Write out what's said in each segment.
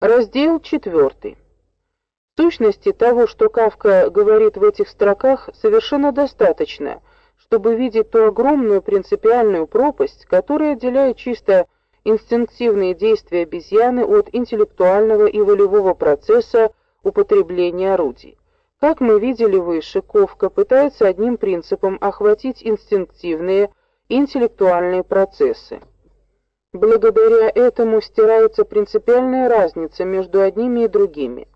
Раздел 4. Сущности того, что Кавка говорит в этих строках, совершенно достаточно, чтобы видеть ту огромную принципиальную пропасть, которая отделяет чисто инстинктивные действия обезьяны от интеллектуального и волевого процесса употребления орудий. Как мы видели выше, Ковка пытается одним принципом охватить инстинктивные и интеллектуальные процессы. Благодаря этому стирается принципиальная разница между одними и другими.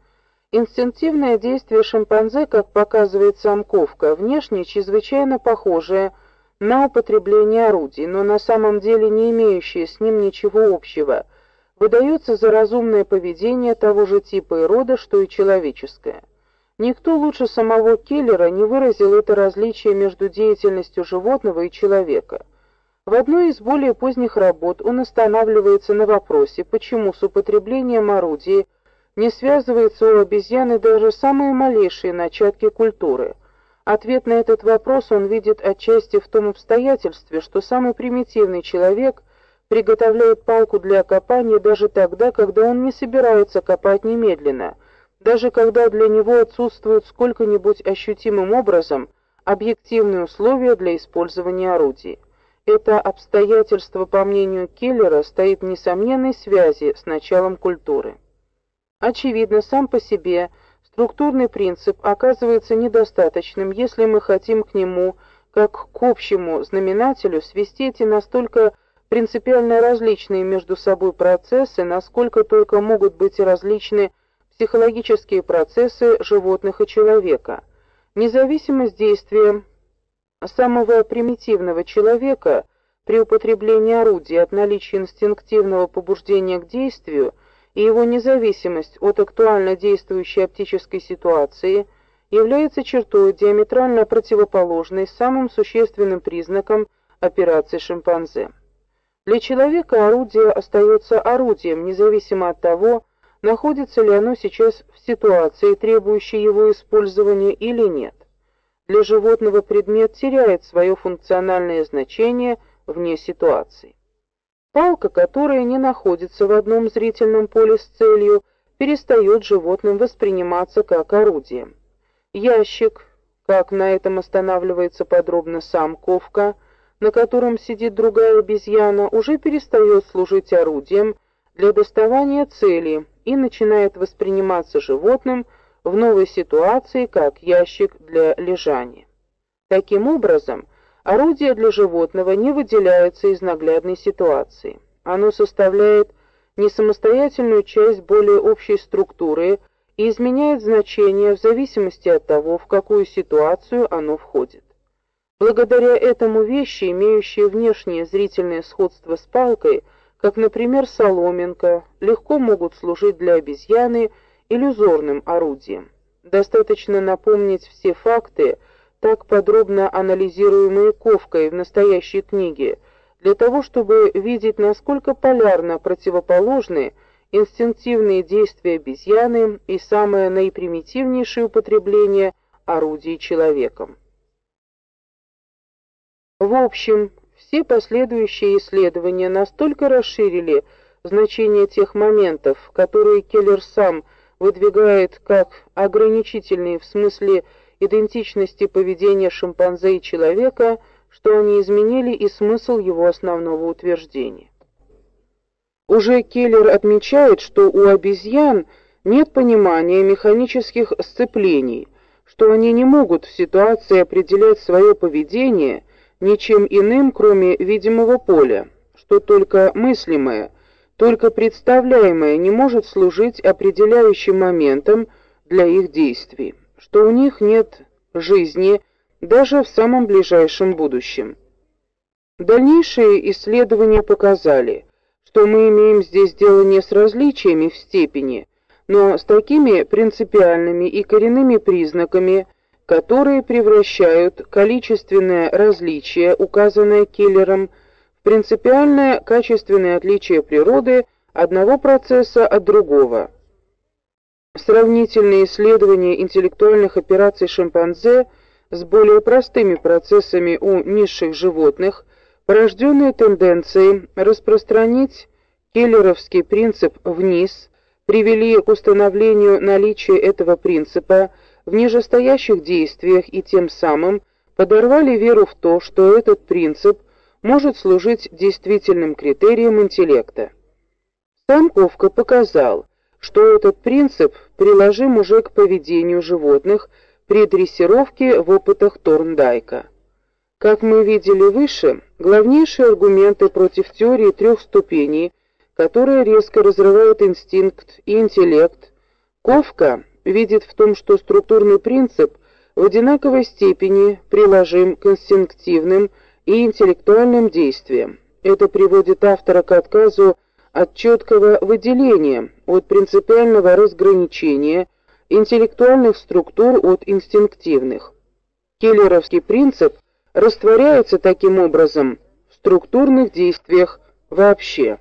Инстинктивное действие шимпанзе, как показывает сам Ковка, внешне чрезвычайно похожее на употребление орудий, но на самом деле не имеющее с ним ничего общего, выдается за разумное поведение того же типа и рода, что и человеческое. Никто лучше самого Келлера не выразил это различие между деятельностью животного и человека. В одной из более поздних работ он останавливается на вопросе, почему с употреблением орудий не связывается у обезьяны даже самые малейшие начатки культуры. Ответ на этот вопрос он видит отчасти в том обстоятельстве, что самый примитивный человек приготовляет палку для копания даже тогда, когда он не собирается копать немедленно, даже когда для него отсутствуют сколько-нибудь ощутимым образом объективные условия для использования орудий. Это обстоятельство, по мнению Келлера, стоит в несомненной связи с началом культуры. Очевидно, сам по себе структурный принцип оказывается недостаточным, если мы хотим к нему, как к общему знаменателю, свести эти настолько принципиально различные между собой процессы, насколько только могут быть различны психологические процессы животных и человека. Независимость действия самого примитивного человека при употреблении орудий от наличия инстинктивного побуждения к действию и его независимость от актуально действующей оптической ситуации является чертой диаметрально противоположной самым существенным признаком операции шимпанзе. Для человека орудие остается орудием, независимо от того, находится ли оно сейчас в ситуации, требующей его использования или нет для животного предмет теряет свое функциональное значение вне ситуации. Палка, которая не находится в одном зрительном поле с целью, перестает животным восприниматься как орудие. Ящик, как на этом останавливается подробно сам Ковка, на котором сидит другая обезьяна, уже перестает служить орудием для доставания цели и начинает восприниматься животным в новой ситуации как ящик для лежания. Таким образом, орудие для животного не выделяется из наглядной ситуации. Оно составляет не самостоятельную часть более общей структуры и изменяет значение в зависимости от того, в какую ситуацию оно входит. Благодаря этому вещи, имеющие внешнее зрительное сходство с палкой, как, например, соломинка, легко могут служить для обезьяны иллюзорным орудием. Достаточно напомнить все факты, так подробно анализируемые Ковкой в настоящей книге, для того, чтобы видеть, насколько полярно противоположны инстинктивные действия обезьяны и самое наипримитивнейшее употребление орудий человеком. В общем, все последующие исследования настолько расширили значение тех моментов, которые Келлер сам выдвигает как ограничительные в смысле идентичности поведения шимпанзе и человека, что они изменили и смысл его основного утверждения. Уже Келлер отмечает, что у обезьян нет понимания механических сцеплений, что они не могут в ситуации определять свое поведение ничем иным, кроме видимого поля, что только мыслимое – только представляемое не может служить определяющим моментом для их действий, что у них нет жизни даже в самом ближайшем будущем. Дальнейшие исследования показали, что мы имеем здесь дело не с различиями в степени, но с такими принципиальными и коренными признаками, которые превращают количественное различие, указанное Келлером, принципиальное качественное отличие природы одного процесса от другого. Сравнительные исследования интеллектуальных операций шимпанзе с более простыми процессами у низших животных, порожденные тенденцией распространить келлеровский принцип вниз, привели к установлению наличия этого принципа в нижестоящих действиях и тем самым подорвали веру в то, что этот принцип может служить действительным критерием интеллекта. Сам Ковка показал, что этот принцип приложим уже к поведению животных при дрессировке в опытах Торндайка. Как мы видели выше, главнейшие аргументы против теории трех ступеней, которая резко разрывает инстинкт и интеллект, Ковка видит в том, что структурный принцип в одинаковой степени приложим к инстинктивным и интеллектуальным действиям. Это приводит автора к отказу от четкого выделения, от принципиального разграничения интеллектуальных структур от инстинктивных. Келлеровский принцип растворяется таким образом в структурных действиях вообще.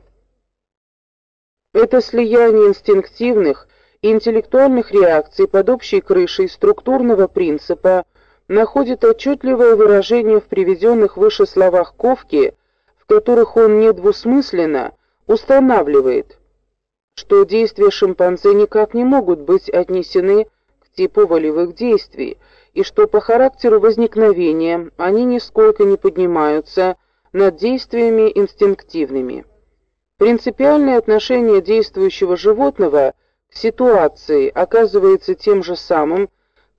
Это слияние инстинктивных и интеллектуальных реакций под общей крышей структурного принципа находит отчетливое выражение в приведенных выше словах Ковки, в которых он недвусмысленно устанавливает, что действия шимпанзе никак не могут быть отнесены к типу волевых действий, и что по характеру возникновения они нисколько не поднимаются над действиями инстинктивными. Принципиальное отношение действующего животного к ситуации оказывается тем же самым,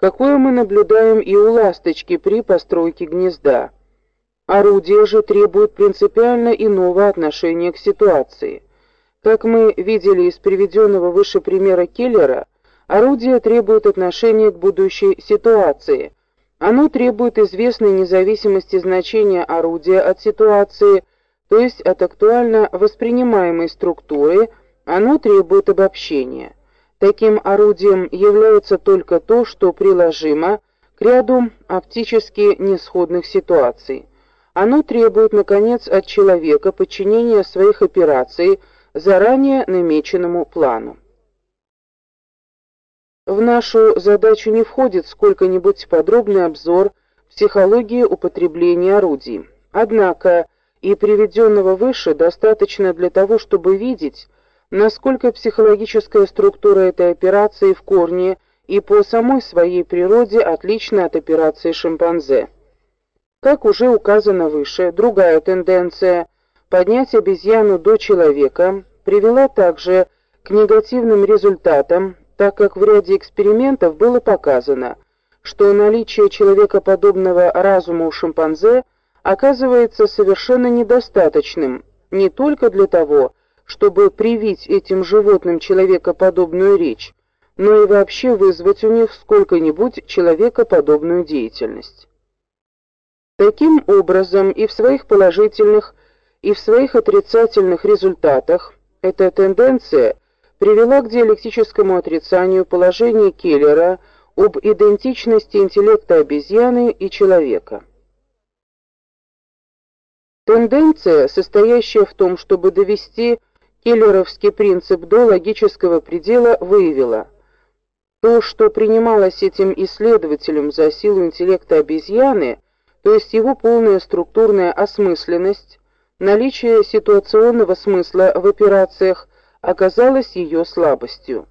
какое мы наблюдаем и у ласточки при постройке гнезда. Орудие же требует принципиально иного отношения к ситуации. Как мы видели из приведенного выше примера Келлера, орудие требует отношения к будущей ситуации. Оно требует известной независимости значения орудия от ситуации то есть от актуально воспринимаемой структуры, оно требует обобщения. Таким орудием является только то, что приложимо к ряду оптически несходных ситуаций. Оно требует наконец от человека подчинения своих операций заранее намеченному плану. В нашу задачу не входит сколько-нибудь подробный обзор психологии употребления орудий. Однако и приведенного выше достаточно для того, чтобы видеть, насколько психологическая структура этой операции в корне и по самой своей природе отлична от операции шимпанзе. Как уже указано выше, другая тенденция поднять обезьяну до человека привела также к негативным результатам, так как в ряде экспериментов было показано, что наличие человекоподобного разума у шимпанзе оказывается совершенно недостаточным не только для того, чтобы привить этим животным человекоподобную речь, но и вообще вызвать у них сколько-нибудь человекоподобную деятельность. Таким образом, и в своих положительных, и в своих отрицательных результатах эта тенденция привела к диалектическому отрицанию положения Келлера об идентичности интеллекта обезьяны и человека. Тенденция, состоящая в том, чтобы довести келлеровский принцип до логического предела, выявила то, что принималось этим исследователем за силу интеллекта обезьяны, то есть его полная структурная осмысленность, наличие ситуационного смысла в операциях оказалось ее слабостью.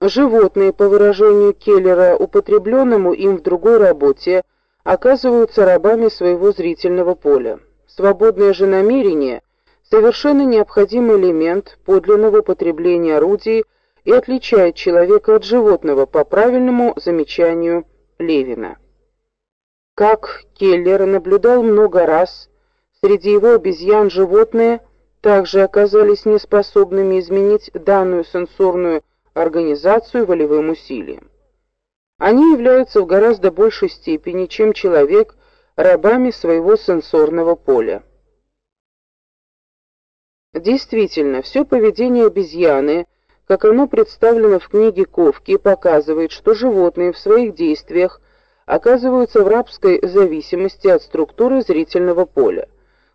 Животные, по выражению Келлера, употребленному им в другой работе, оказываются рабами своего зрительного поля. Свободное же намерение совершенно необходимый элемент подлинного употребления орудий и отличает человека от животного по правильному замечанию Левина. Как Келлер наблюдал много раз, среди его обезьян животные также оказались неспособными изменить данную сенсорную организацию волевым усилием. Они являются в гораздо большей степени, чем человек, рабами своего сенсорного поля. Действительно, все поведение обезьяны, как оно представлено в книге Ковки, показывает, что животные в своих действиях оказываются в рабской зависимости от структуры зрительного поля.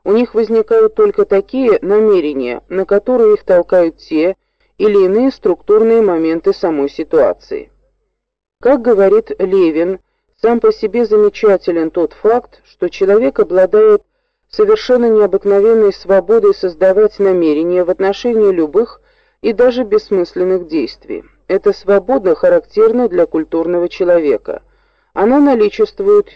У них возникают только такие намерения, на которые их толкают те или иные структурные моменты самой ситуации. Как говорит Левин, сам по себе замечателен тот факт, что человек обладает совершенно необыкновенной свободой создавать намерения в отношении любых и даже бессмысленных действий. Это свобода характерна для культурного человека. Она наличествует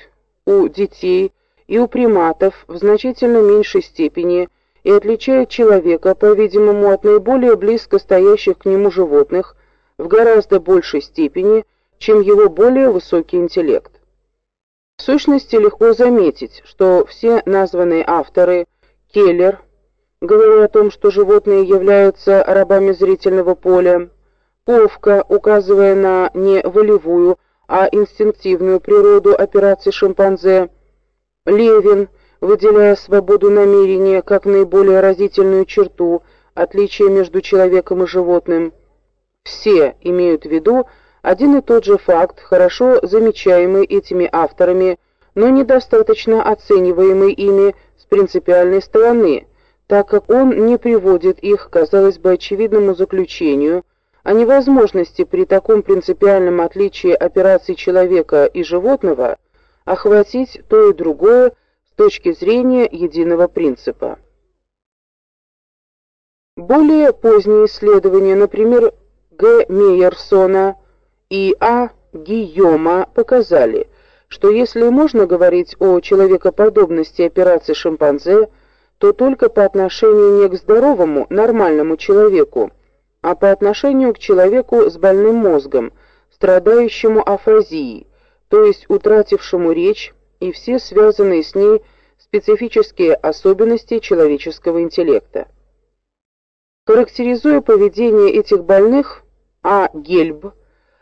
у детей и у приматов в значительно меньшей степени и отличает человека, по-видимому, от наиболее близко стоящих к нему животных в гораздо большей степени, чем его более высокий интеллект. В сущности, легко заметить, что все названные авторы Келлер, говоря о том, что животные являются рабами зрительного поля, Повка, указывая на не волевую, а инстинктивную природу операций шимпанзе, Левин, выделяя свободу намерения как наиболее разительную черту отличия между человеком и животным, все имеют в виду один и тот же факт, хорошо замечаемый этими авторами, но недостаточно оцениваемый ими с принципиальной стороны, так как он не приводит их, казалось бы, очевидному заключению о невозможности при таком принципиальном отличии операций человека и животного охватить то и другое с точки зрения единого принципа. Более поздние исследования, например, Г. Мейерсона и А. Гийома показали, что если можно говорить о человекоподобности операций шимпанзе, то только по отношению не к здоровому, нормальному человеку, а по отношению к человеку с больным мозгом, страдающему афазией, то есть утратившему речь и все связанные с ней специфические особенности человеческого интеллекта. Характеризуя поведение этих больных, А. Гельб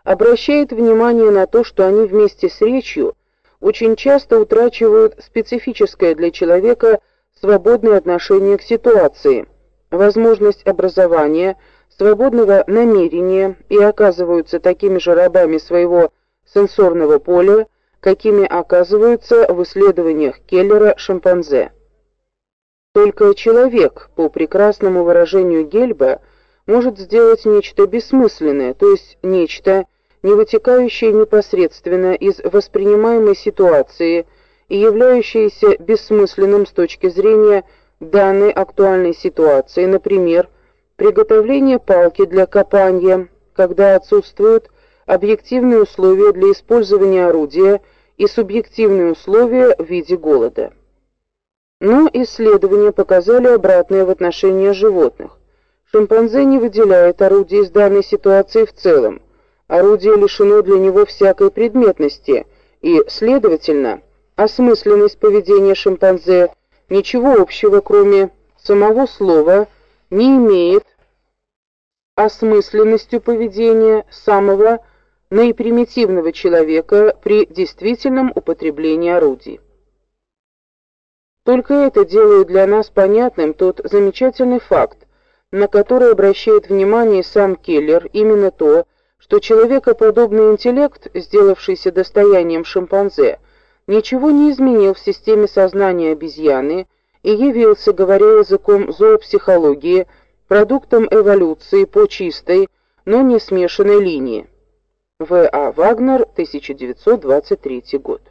обращает внимание на то, что они вместе с речью очень часто утрачивают специфическое для человека свободное отношение к ситуации, возможность образования, свободного намерения и оказываются такими же рабами своего сенсорного поля, какими оказываются в исследованиях Келлера шимпанзе. Только человек, по прекрасному выражению Гельба, может сделать нечто бессмысленное, то есть нечто, не вытекающее непосредственно из воспринимаемой ситуации и являющееся бессмысленным с точки зрения данной актуальной ситуации, например, приготовление палки для копания, когда отсутствуют объективные условия для использования орудия и субъективные условия в виде голода. Но исследования показали обратное в отношении животных. Шимпанзе не выделяет орудие из данной ситуации в целом. Орудие лишено для него всякой предметности, и, следовательно, осмысленность поведения шимпанзе ничего общего, кроме самого слова, не имеет осмысленностью поведения самого наипримитивного человека при действительном употреблении орудий. Только это делает для нас понятным тот замечательный факт, на который обращает внимание сам Келлер, именно то, что человекоподобный интеллект, сделавшийся достоянием шимпанзе, ничего не изменил в системе сознания обезьяны и явился, говоря языком зоопсихологии, продуктом эволюции по чистой, но не смешанной линии. В. А. Вагнер, 1923 год.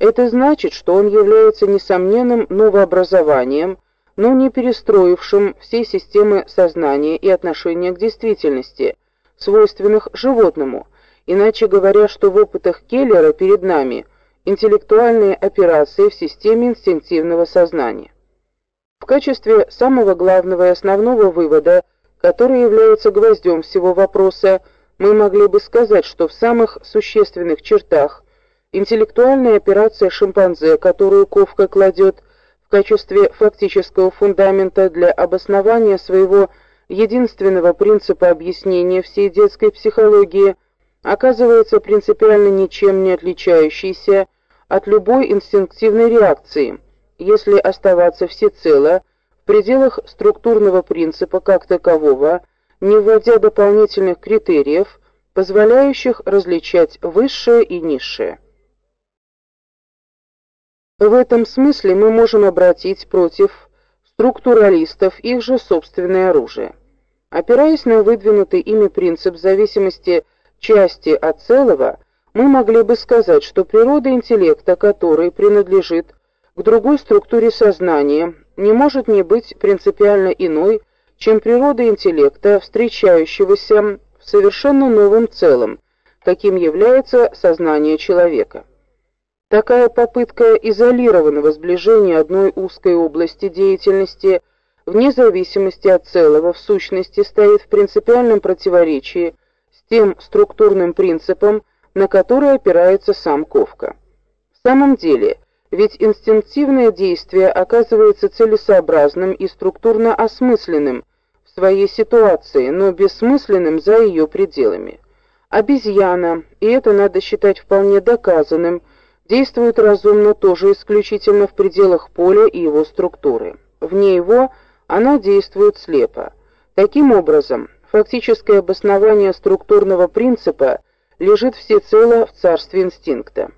Это значит, что он является несомненным новообразованием, но не перестроившим всей системы сознания и отношения к действительности, свойственных животному, иначе говоря, что в опытах Келлера перед нами интеллектуальные операции в системе инстинктивного сознания. В качестве самого главного и основного вывода, который является гвоздем всего вопроса, мы могли бы сказать, что в самых существенных чертах Интеллектуальная операция шимпанзе, которую Ковка кладет в качестве фактического фундамента для обоснования своего единственного принципа объяснения всей детской психологии, оказывается принципиально ничем не отличающейся от любой инстинктивной реакции, если оставаться всецело в пределах структурного принципа как такового, не вводя дополнительных критериев, позволяющих различать высшее и низшее. В этом смысле мы можем обратить против структуралистов их же собственное оружие. Опираясь на выдвинутый ими принцип зависимости части от целого, мы могли бы сказать, что природа интеллекта, который принадлежит к другой структуре сознания, не может не быть принципиально иной, чем природа интеллекта, встречающегося в совершенно новом целом, каким является сознание человека. Такая попытка изолированного сближения одной узкой области деятельности вне зависимости от целого в сущности стоит в принципиальном противоречии с тем структурным принципом, на который опирается сам Ковка. В самом деле, ведь инстинктивное действие оказывается целесообразным и структурно осмысленным в своей ситуации, но бессмысленным за ее пределами. Обезьяна, и это надо считать вполне доказанным, действует разумно тоже исключительно в пределах поля и его структуры. Вне его она действует слепо. Таким образом, фактическое обоснование структурного принципа лежит всецело в царстве инстинкта.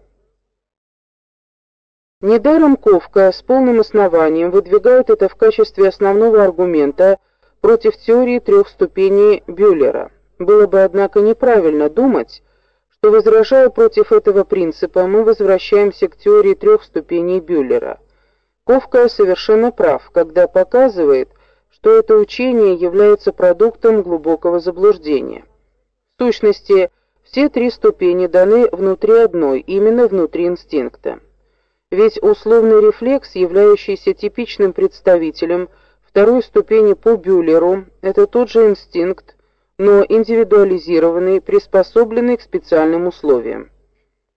Недаром Ковка с полным основанием выдвигает это в качестве основного аргумента против теории трех ступеней Бюллера. Было бы однако неправильно думать, что возражая против этого принципа, мы возвращаемся к теории трех ступеней Бюллера. Ковка совершенно прав, когда показывает, что это учение является продуктом глубокого заблуждения. В сущности, все три ступени даны внутри одной, именно внутри инстинкта. Ведь условный рефлекс, являющийся типичным представителем второй ступени по Бюллеру, это тот же инстинкт, но индивидуализированный, приспособленный к специальным условиям.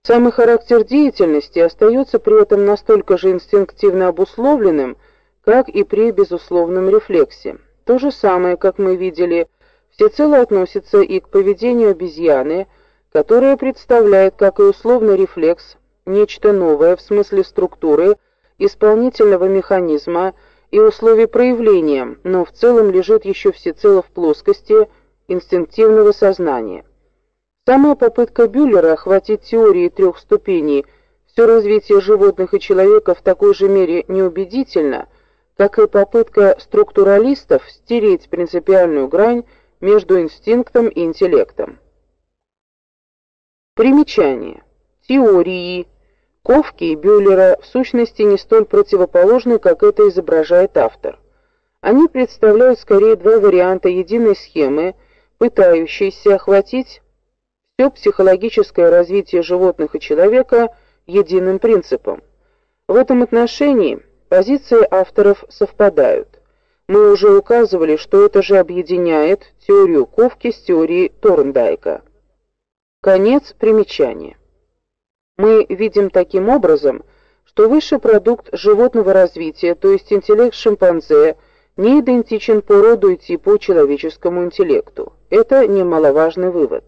Самый характер деятельности остается при этом настолько же инстинктивно обусловленным, как и при безусловном рефлексе. То же самое, как мы видели, всецело относится и к поведению обезьяны, которая представляет, как и условный рефлекс, нечто новое в смысле структуры, исполнительного механизма и условий проявления, но в целом лежит еще всецело в плоскости – инстинктивного сознания. Самая попытка Бюллера охватить теории трех ступеней все развитие животных и человека в такой же мере неубедительна, как и попытка структуралистов стереть принципиальную грань между инстинктом и интеллектом. Примечание. Теории Ковки и Бюллера в сущности не столь противоположны, как это изображает автор. Они представляют скорее два варианта единой схемы, пытающийся охватить все психологическое развитие животных и человека единым принципом. В этом отношении позиции авторов совпадают. Мы уже указывали, что это же объединяет теорию Ковки с теорией Торндайка. Конец примечания. Мы видим таким образом, что высший продукт животного развития, то есть интеллект шимпанзе, не идентичен по роду и типу человеческому интеллекту. Это немаловажный вывод.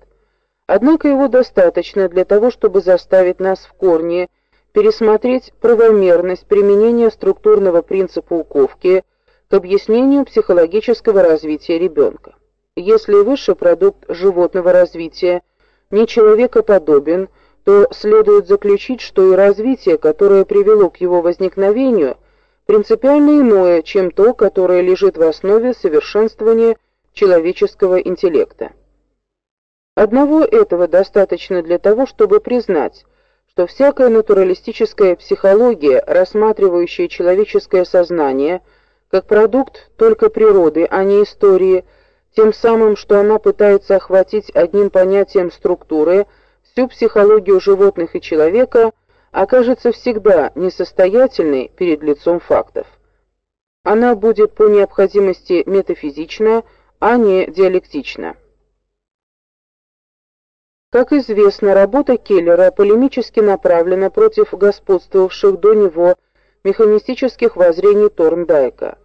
Однако его достаточно для того, чтобы заставить нас в корне пересмотреть правомерность применения структурного принципа уколки к объяснению психологического развития ребенка. Если высший продукт животного развития не человекоподобен, то следует заключить, что и развитие, которое привело к его возникновению, принципиально иное, чем то, которое лежит в основе совершенствования человеческого интеллекта. Одного этого достаточно для того, чтобы признать, что всякая натуралистическая психология, рассматривающая человеческое сознание как продукт только природы, а не истории, тем самым, что она пытается охватить одним понятием структуры всю психологию животных и человека – окажется всегда несостоятельной перед лицом фактов. Она будет по необходимости метафизична, а не диалектична. Как известно, работа Келлера полемически направлена против господствовавших до него механистических воззрений Торндайка.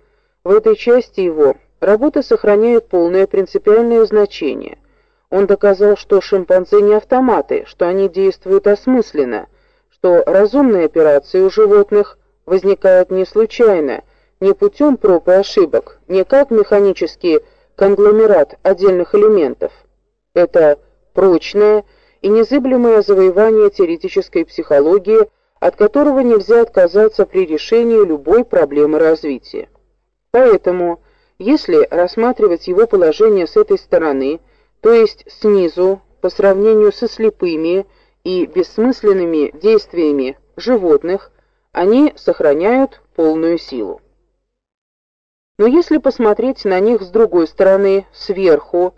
В этой части его работа сохраняет полное принципиальное значение. Он доказал, что шимпанзе не автоматы, что они действуют осмысленно – что разумные операции у животных возникают не случайно, не путем проб и ошибок, не как механический конгломерат отдельных элементов. Это прочное и незыблемое завоевание теоретической психологии, от которого нельзя отказаться при решении любой проблемы развития. Поэтому, если рассматривать его положение с этой стороны, то есть снизу, по сравнению со слепыми, и бессмысленными действиями животных они сохраняют полную силу. Но если посмотреть на них с другой стороны, сверху,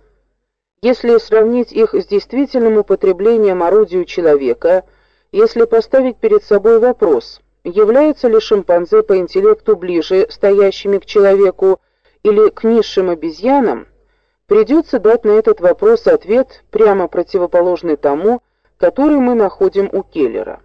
если сравнить их с действительным употреблением орудия человека, если поставить перед собой вопрос, являются ли шимпанзе по интеллекту ближе стоящими к человеку или к низшим обезьянам, придется дать на этот вопрос ответ прямо противоположный тому, который мы находим у Келлера.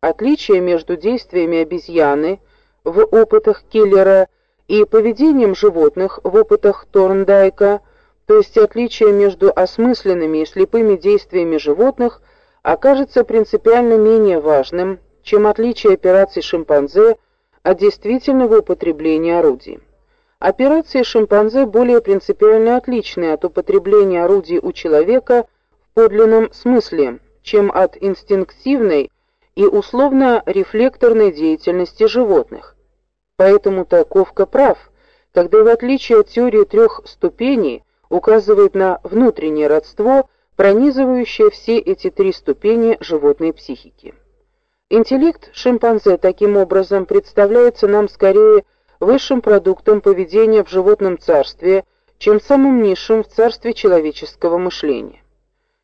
Отличие между действиями обезьяны в опытах Келлера и поведением животных в опытах Торндайка, то есть отличие между осмысленными и слепыми действиями животных, окажется принципиально менее важным, чем отличие операций шимпанзе от действительного употребления орудий. Операции шимпанзе более принципиально отличны от употребления орудий у человека в подлинном смысле, чем от инстинктивной и условно-рефлекторной деятельности животных. Поэтому Таковка прав, когда в отличие от теории трех ступеней указывает на внутреннее родство, пронизывающее все эти три ступени животной психики. Интеллект шимпанзе таким образом представляется нам скорее высшим продуктом поведения в животном царстве, чем самым низшим в царстве человеческого мышления.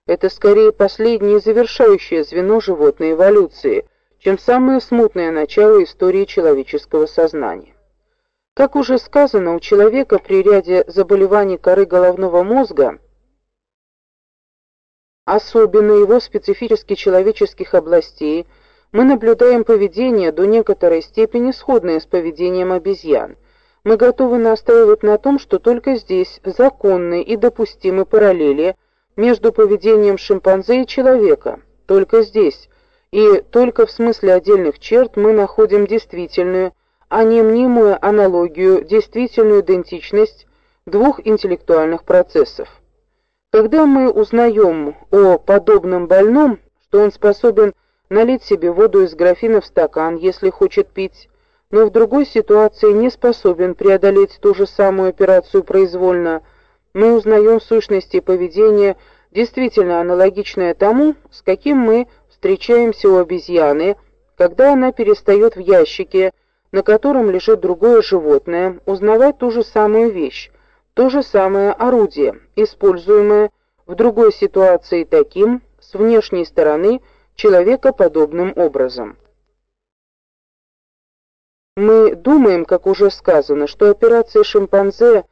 Это скорее последнее завершающее звено животной эволюции, чем самое смутное начало истории человеческого сознания. Как уже сказано, у человека при ряде заболеваний коры головного мозга, особенно его специфически человеческих областей, мы наблюдаем поведение до некоторой степени сходное с поведением обезьян. Мы готовы настаивать на том, что только здесь законны и допустимы параллели между поведением шимпанзе и человека. Только здесь и только в смысле отдельных черт мы находим действительную, а не мнимую аналогию, действительную идентичность двух интеллектуальных процессов. Когда мы узнаем о подобном больном, что он способен налить себе воду из графина в стакан, если хочет пить, но в другой ситуации не способен преодолеть ту же самую операцию произвольно, мы узнаем сущности поведения, действительно аналогичное тому, с каким мы встречаемся у обезьяны, когда она перестает в ящике, на котором лежит другое животное, узнавать ту же самую вещь, то же самое орудие, используемое в другой ситуации таким, с внешней стороны, человека подобным образом. Мы думаем, как уже сказано, что операции шимпанзе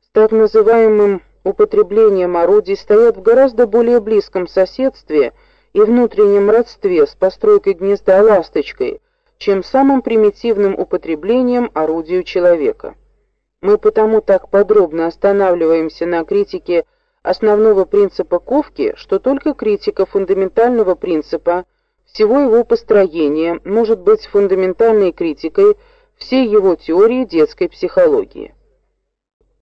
с так называемым употреблением орудий стоят в гораздо более близком соседстве и внутреннем родстве с постройкой гнезда ласточкой, чем самым примитивным употреблением орудия человека. Мы потому так подробно останавливаемся на критике основного принципа ковки, что только критика фундаментального принципа всего его построения может быть фундаментальной критикой всей его теории детской психологии.